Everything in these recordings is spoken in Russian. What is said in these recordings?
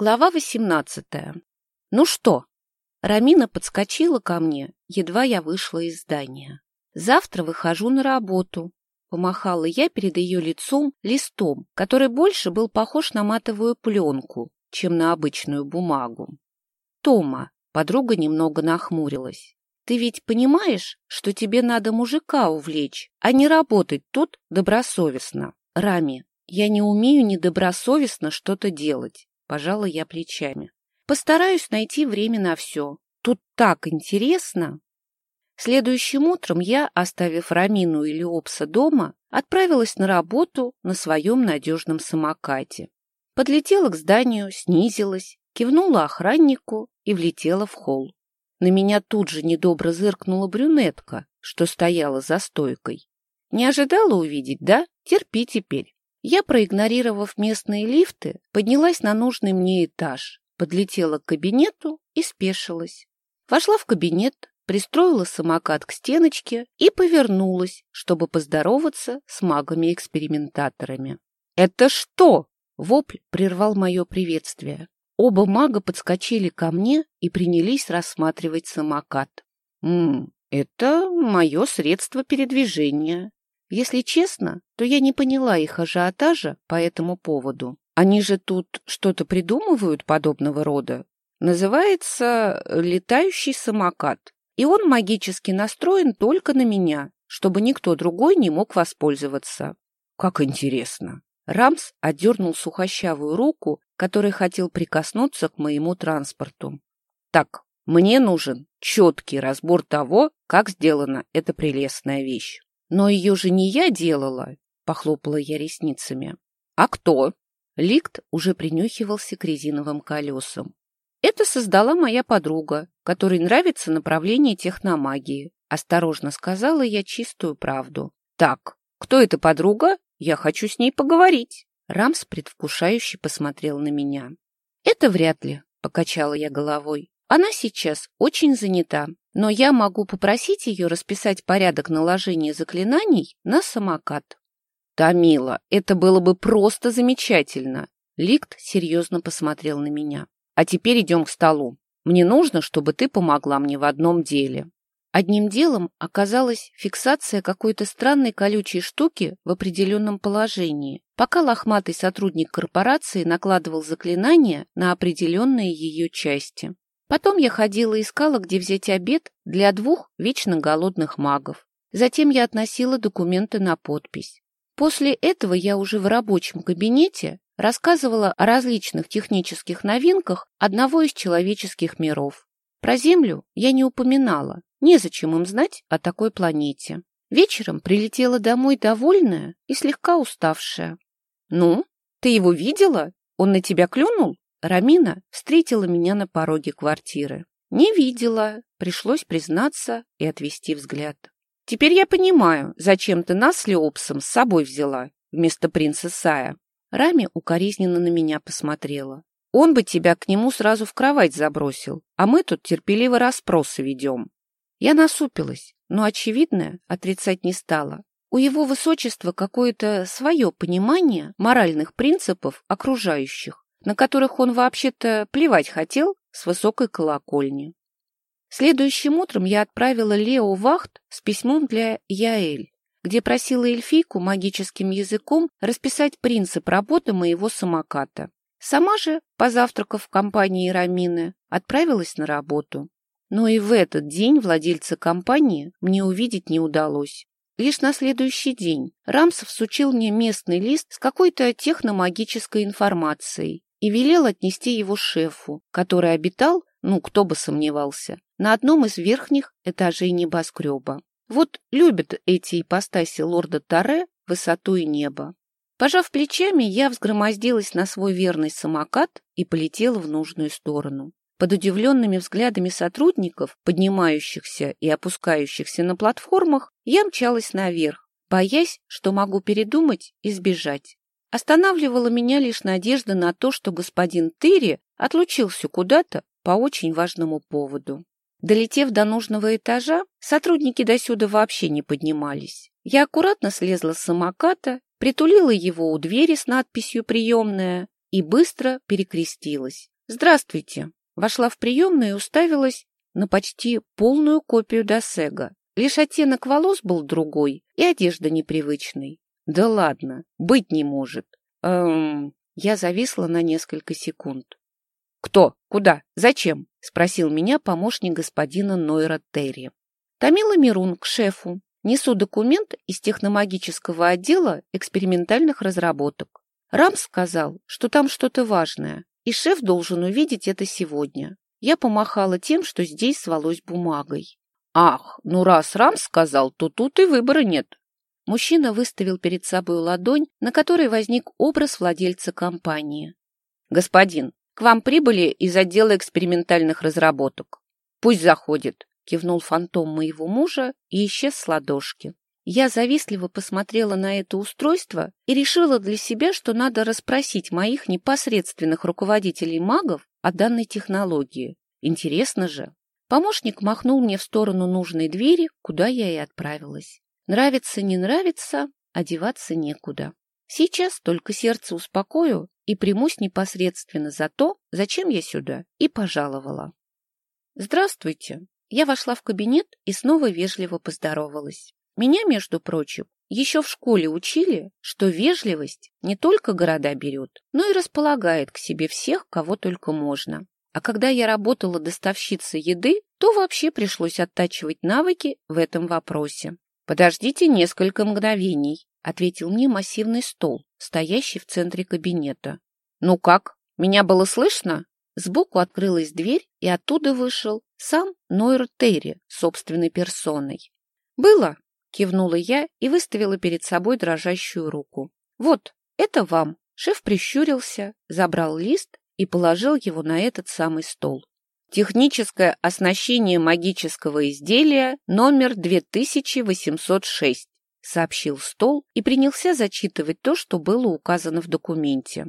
Глава 18. Ну что? Рамина подскочила ко мне, едва я вышла из здания. Завтра выхожу на работу. Помахала я перед ее лицом листом, который больше был похож на матовую пленку, чем на обычную бумагу. Тома, подруга немного нахмурилась. Ты ведь понимаешь, что тебе надо мужика увлечь, а не работать тут добросовестно. Рами, я не умею недобросовестно что-то делать. Пожала я плечами. Постараюсь найти время на все. Тут так интересно. Следующим утром я, оставив Рамину и Леопса дома, отправилась на работу на своем надежном самокате. Подлетела к зданию, снизилась, кивнула охраннику и влетела в холл. На меня тут же недобро зыркнула брюнетка, что стояла за стойкой. Не ожидала увидеть, да? Терпи теперь. Я, проигнорировав местные лифты, поднялась на нужный мне этаж, подлетела к кабинету и спешилась. Вошла в кабинет, пристроила самокат к стеночке и повернулась, чтобы поздороваться с магами-экспериментаторами. «Это что?» — вопль прервал мое приветствие. Оба мага подскочили ко мне и принялись рассматривать самокат. «М это мое средство передвижения. Если честно, то я не поняла их ажиотажа по этому поводу. Они же тут что-то придумывают подобного рода. Называется «летающий самокат». И он магически настроен только на меня, чтобы никто другой не мог воспользоваться. Как интересно. Рамс отдернул сухощавую руку, который хотел прикоснуться к моему транспорту. Так, мне нужен четкий разбор того, как сделана эта прелестная вещь. Но ее же не я делала, похлопала я ресницами. А кто? Ликт уже принюхивался к резиновым колесам. Это создала моя подруга, которой нравится направление техномагии. Осторожно сказала я чистую правду. Так, кто эта подруга? Я хочу с ней поговорить. Рамс предвкушающе посмотрел на меня. Это вряд ли, покачала я головой. Она сейчас очень занята, но я могу попросить ее расписать порядок наложения заклинаний на самокат. Тамила, это было бы просто замечательно. Ликт серьезно посмотрел на меня. А теперь идем к столу. Мне нужно, чтобы ты помогла мне в одном деле. Одним делом оказалась фиксация какой-то странной колючей штуки в определенном положении, пока лохматый сотрудник корпорации накладывал заклинания на определенные ее части. Потом я ходила и искала, где взять обед для двух вечно голодных магов. Затем я относила документы на подпись. После этого я уже в рабочем кабинете рассказывала о различных технических новинках одного из человеческих миров. Про Землю я не упоминала, незачем им знать о такой планете. Вечером прилетела домой довольная и слегка уставшая. «Ну, ты его видела? Он на тебя клюнул?» Рамина встретила меня на пороге квартиры. Не видела, пришлось признаться и отвести взгляд. Теперь я понимаю, зачем ты нас с Леопсом с собой взяла вместо принца Сая. Рами укоризненно на меня посмотрела. Он бы тебя к нему сразу в кровать забросил, а мы тут терпеливо расспросы ведем. Я насупилась, но очевидное отрицать не стала. У его высочества какое-то свое понимание моральных принципов окружающих на которых он вообще-то плевать хотел с высокой колокольни. Следующим утром я отправила Лео Вахт с письмом для Яэль, где просила эльфийку магическим языком расписать принцип работы моего самоката. Сама же, позавтракав в компании Рамины, отправилась на работу. Но и в этот день владельца компании мне увидеть не удалось. Лишь на следующий день Рамсов сучил мне местный лист с какой-то техномагической информацией и велел отнести его шефу, который обитал, ну, кто бы сомневался, на одном из верхних этажей небоскреба. Вот любят эти ипостаси лорда Таре высоту и небо. Пожав плечами, я взгромоздилась на свой верный самокат и полетела в нужную сторону. Под удивленными взглядами сотрудников, поднимающихся и опускающихся на платформах, я мчалась наверх, боясь, что могу передумать и сбежать. Останавливала меня лишь надежда на то, что господин Тыри отлучился куда-то по очень важному поводу. Долетев до нужного этажа, сотрудники досюда вообще не поднимались. Я аккуратно слезла с самоката, притулила его у двери с надписью «Приемная» и быстро перекрестилась. «Здравствуйте!» Вошла в приемную и уставилась на почти полную копию Досега. Лишь оттенок волос был другой и одежда непривычной. Да ладно, быть не может. Эм... Я зависла на несколько секунд. «Кто? Куда? Зачем?» — спросил меня помощник господина Нойра Терри. Томила Мирун к шефу. Несу документ из техномагического отдела экспериментальных разработок. Рамс сказал, что там что-то важное, и шеф должен увидеть это сегодня. Я помахала тем, что здесь свалось бумагой. «Ах, ну раз Рамс сказал, то тут и выбора нет». Мужчина выставил перед собой ладонь, на которой возник образ владельца компании. «Господин, к вам прибыли из отдела экспериментальных разработок. Пусть заходит кивнул фантом моего мужа и исчез с ладошки. Я завистливо посмотрела на это устройство и решила для себя, что надо расспросить моих непосредственных руководителей магов о данной технологии. Интересно же. Помощник махнул мне в сторону нужной двери, куда я и отправилась. Нравится, не нравится, одеваться некуда. Сейчас только сердце успокою и примусь непосредственно за то, зачем я сюда и пожаловала. «Здравствуйте!» Я вошла в кабинет и снова вежливо поздоровалась. Меня, между прочим, еще в школе учили, что вежливость не только города берет, но и располагает к себе всех, кого только можно. А когда я работала доставщицей еды, то вообще пришлось оттачивать навыки в этом вопросе. «Подождите несколько мгновений», — ответил мне массивный стол, стоящий в центре кабинета. «Ну как, меня было слышно?» Сбоку открылась дверь, и оттуда вышел сам Нойр Терри собственной персоной. «Было!» — кивнула я и выставила перед собой дрожащую руку. «Вот, это вам!» Шеф прищурился, забрал лист и положил его на этот самый стол. Техническое оснащение магического изделия номер 2806, сообщил стол и принялся зачитывать то, что было указано в документе.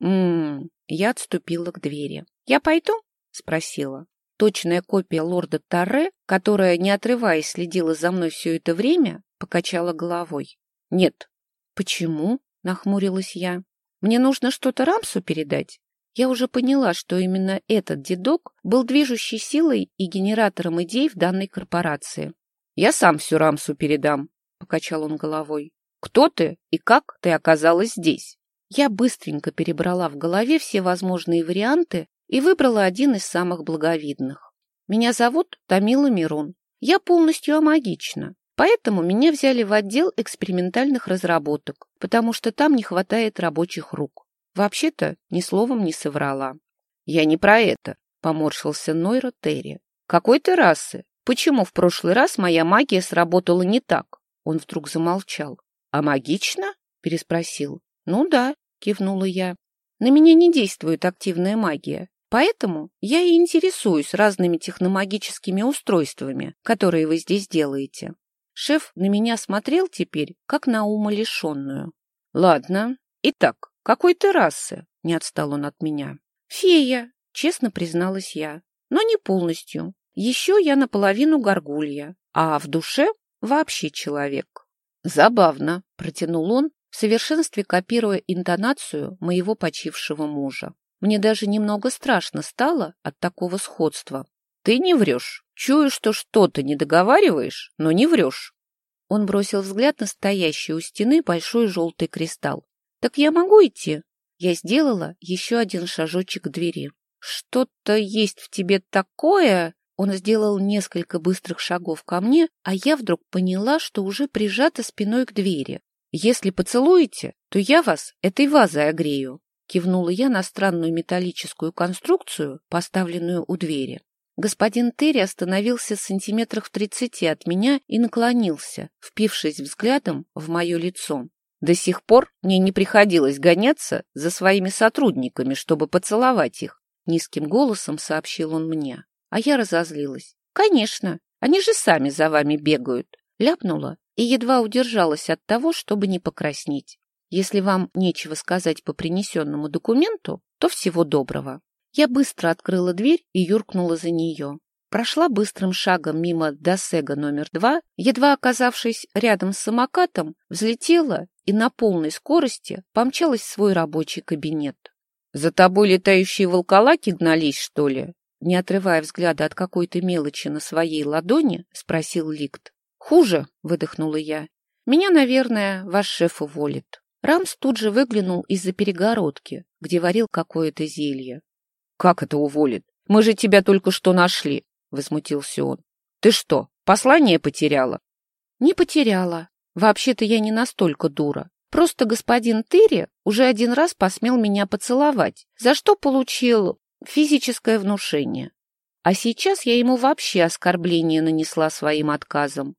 Ммм, я отступила к двери. «Я пойду?» — спросила. Точная копия лорда Тарре, которая, не отрываясь, следила за мной все это время, покачала головой. «Нет». «Почему?» — нахмурилась я. «Мне нужно что-то Рамсу передать?» Я уже поняла, что именно этот дедок был движущей силой и генератором идей в данной корпорации. «Я сам всю Рамсу передам», — покачал он головой. «Кто ты и как ты оказалась здесь?» Я быстренько перебрала в голове все возможные варианты и выбрала один из самых благовидных. Меня зовут Тамила Мирон. Я полностью амагична, поэтому меня взяли в отдел экспериментальных разработок, потому что там не хватает рабочих рук. Вообще-то ни словом не соврала. Я не про это, поморщился Нойро Терри. Какой ты расы? Почему в прошлый раз моя магия сработала не так? Он вдруг замолчал. А магично? переспросил. Ну да, кивнула я. На меня не действует активная магия, поэтому я и интересуюсь разными техномагическими устройствами, которые вы здесь делаете. Шеф на меня смотрел теперь, как на умалишенную. Ладно. Итак, какой ты расы? Не отстал он от меня. Фея, честно призналась я. Но не полностью. Еще я наполовину горгулья, а в душе вообще человек. Забавно, протянул он, в совершенстве копируя интонацию моего почившего мужа. Мне даже немного страшно стало от такого сходства. «Ты не врешь. Чую, что что-то не договариваешь, но не врешь». Он бросил взгляд на стоящий у стены большой желтый кристалл. «Так я могу идти?» Я сделала еще один шажочек к двери. «Что-то есть в тебе такое...» Он сделал несколько быстрых шагов ко мне, а я вдруг поняла, что уже прижата спиной к двери. «Если поцелуете, то я вас этой вазой огрею», кивнула я на странную металлическую конструкцию, поставленную у двери. Господин Терри остановился сантиметрах в тридцати от меня и наклонился, впившись взглядом в мое лицо. До сих пор мне не приходилось гоняться за своими сотрудниками, чтобы поцеловать их. Низким голосом сообщил он мне. А я разозлилась. «Конечно, они же сами за вами бегают!» Ляпнула и едва удержалась от того, чтобы не покраснеть. Если вам нечего сказать по принесенному документу, то всего доброго. Я быстро открыла дверь и юркнула за нее. Прошла быстрым шагом мимо досега номер два, едва оказавшись рядом с самокатом, взлетела и на полной скорости помчалась в свой рабочий кабинет. За тобой летающие волколаки гнались, что ли? Не отрывая взгляда от какой-то мелочи на своей ладони, спросил Ликт. Хуже, выдохнула я. Меня, наверное, ваш шеф уволит. Рамс тут же выглянул из-за перегородки, где варил какое-то зелье. Как это уволит? Мы же тебя только что нашли, возмутился он. Ты что, послание потеряла? Не потеряла. Вообще-то я не настолько дура. Просто господин Тыри уже один раз посмел меня поцеловать, за что получил физическое внушение. А сейчас я ему вообще оскорбление нанесла своим отказом.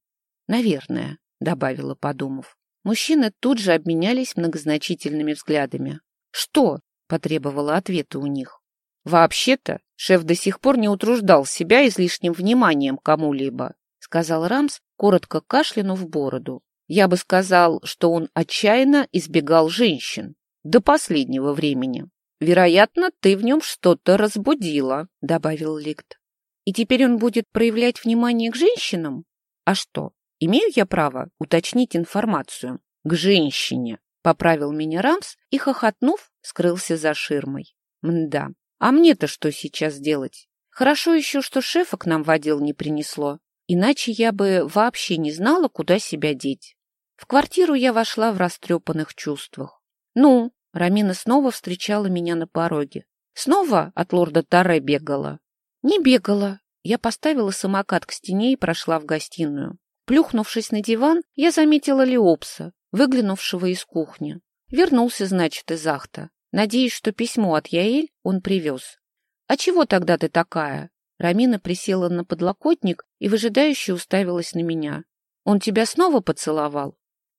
Наверное, добавила, подумав. Мужчины тут же обменялись многозначительными взглядами. Что? потребовала ответа у них. Вообще-то, шеф до сих пор не утруждал себя излишним вниманием кому-либо, сказал Рамс, коротко кашлянув бороду. Я бы сказал, что он отчаянно избегал женщин до последнего времени. Вероятно, ты в нем что-то разбудила, добавил Ликт. И теперь он будет проявлять внимание к женщинам? А что, имею я право уточнить информацию? К женщине, поправил меня Рамс и, хохотнув, скрылся за ширмой. Мда, а мне-то что сейчас делать? Хорошо еще, что шефа к нам в отдел не принесло. Иначе я бы вообще не знала, куда себя деть. В квартиру я вошла в растрепанных чувствах. «Ну?» — Рамина снова встречала меня на пороге. «Снова от лорда Таре бегала?» «Не бегала». Я поставила самокат к стене и прошла в гостиную. Плюхнувшись на диван, я заметила Леопса, выглянувшего из кухни. Вернулся, значит, из Ахта. Надеюсь, что письмо от Яэль он привез. «А чего тогда ты такая?» Рамина присела на подлокотник и выжидающе уставилась на меня. «Он тебя снова поцеловал?»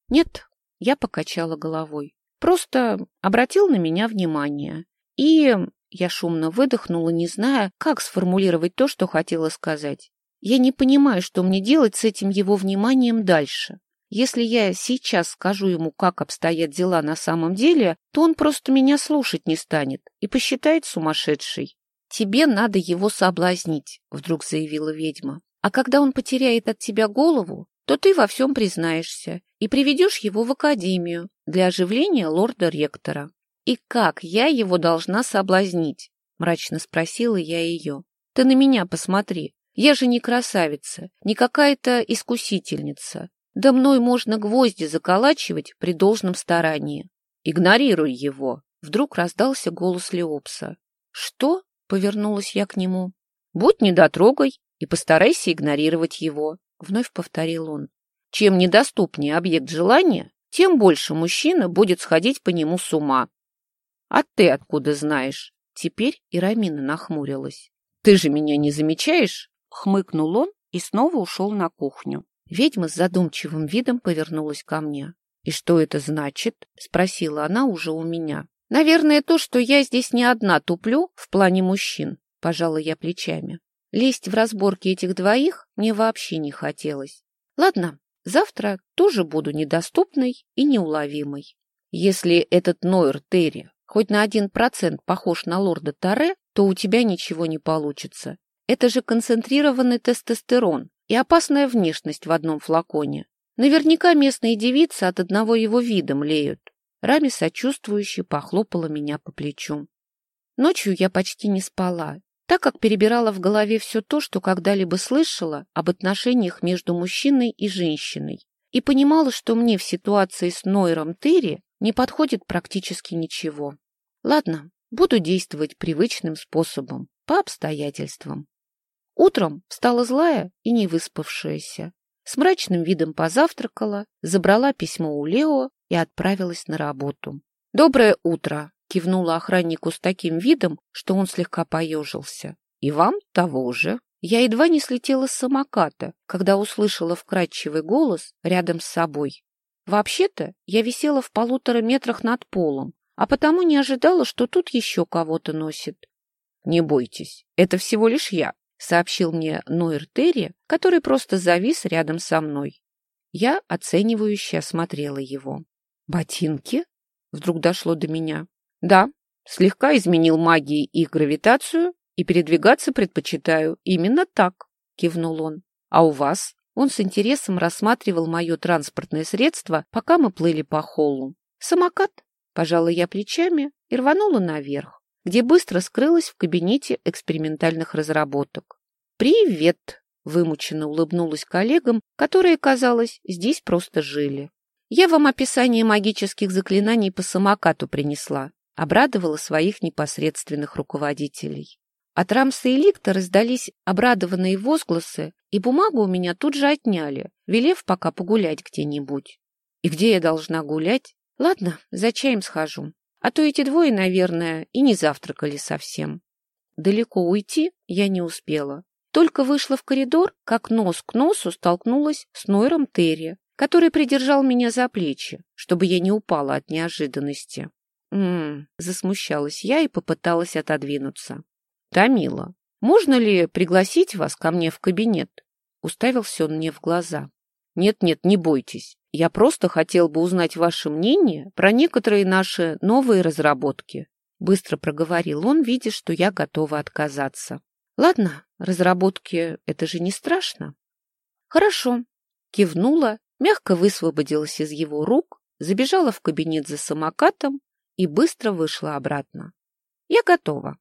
«Нет», — я покачала головой. «Просто обратил на меня внимание. И...» Я шумно выдохнула, не зная, как сформулировать то, что хотела сказать. «Я не понимаю, что мне делать с этим его вниманием дальше. Если я сейчас скажу ему, как обстоят дела на самом деле, то он просто меня слушать не станет и посчитает сумасшедшей. «Тебе надо его соблазнить», — вдруг заявила ведьма. «А когда он потеряет от тебя голову, то ты во всем признаешься и приведешь его в академию для оживления лорда-ректора». «И как я его должна соблазнить?» — мрачно спросила я ее. «Ты на меня посмотри. Я же не красавица, не какая-то искусительница. Да мной можно гвозди заколачивать при должном старании. Игнорируй его. Вдруг раздался голос Леопса. Что? Повернулась я к нему. Будь недотрогой и постарайся игнорировать его. Вновь повторил он. Чем недоступнее объект желания, тем больше мужчина будет сходить по нему с ума. А ты откуда знаешь? Теперь и Рамина нахмурилась. Ты же меня не замечаешь? Хмыкнул он и снова ушел на кухню. Ведьма с задумчивым видом повернулась ко мне. «И что это значит?» — спросила она уже у меня. «Наверное, то, что я здесь не одна туплю в плане мужчин», — пожала я плечами. Лезть в разборки этих двоих мне вообще не хотелось. Ладно, завтра тоже буду недоступной и неуловимой. Если этот Нойер Терри хоть на один процент похож на лорда Таре, то у тебя ничего не получится. Это же концентрированный тестостерон, и опасная внешность в одном флаконе. Наверняка местные девицы от одного его вида млеют. Рами сочувствующе похлопала меня по плечу. Ночью я почти не спала, так как перебирала в голове все то, что когда-либо слышала об отношениях между мужчиной и женщиной, и понимала, что мне в ситуации с Нойром Терри не подходит практически ничего. Ладно, буду действовать привычным способом, по обстоятельствам. Утром встала злая и невыспавшаяся. С мрачным видом позавтракала, забрала письмо у Лео и отправилась на работу. «Доброе утро!» — кивнула охраннику с таким видом, что он слегка поежился. «И вам того же!» Я едва не слетела с самоката, когда услышала вкрадчивый голос рядом с собой. Вообще-то я висела в полутора метрах над полом, а потому не ожидала, что тут еще кого-то носит. «Не бойтесь, это всего лишь я», сообщил мне Нойр Терри, который просто завис рядом со мной. Я оценивающе осмотрела его. «Ботинки?» Вдруг дошло до меня. «Да, слегка изменил магии и гравитацию, и передвигаться предпочитаю именно так», — кивнул он. «А у вас?» Он с интересом рассматривал мое транспортное средство, пока мы плыли по холлу. «Самокат?» — пожала я плечами и рванула наверх. Где быстро скрылась в кабинете экспериментальных разработок. «Привет!» — вымученно улыбнулась коллегам, которые, казалось, здесь просто жили. «Я вам описание магических заклинаний по самокату принесла», — обрадовала своих непосредственных руководителей. От Рамса и Ликта раздались обрадованные возгласы, и бумагу у меня тут же отняли, велев пока погулять где-нибудь. И где я должна гулять? Ладно, за чаем схожу. А то эти двое, наверное, и не завтракали совсем. Далеко уйти я не успела. Только вышла в коридор, как нос к носу столкнулась с Нойром Терри, который придержал меня за плечи, чтобы я не упала от неожиданности. М-м, засмущалась я и попыталась отодвинуться. «Тамила, можно ли пригласить вас ко мне в кабинет?» Уставился он мне в глаза. «Нет-нет, не бойтесь. Я просто хотел бы узнать ваше мнение про некоторые наши новые разработки». Быстро проговорил он, видя, что я готова отказаться. «Ладно, разработки — это же не страшно». «Хорошо», — кивнула, мягко высвободилась из его рук, забежала в кабинет за самокатом и быстро вышла обратно. «Я готова».